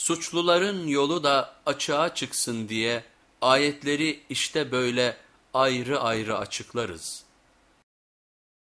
Suçluların yolu da açığa çıksın diye ayetleri işte böyle ayrı ayrı açıklarız.''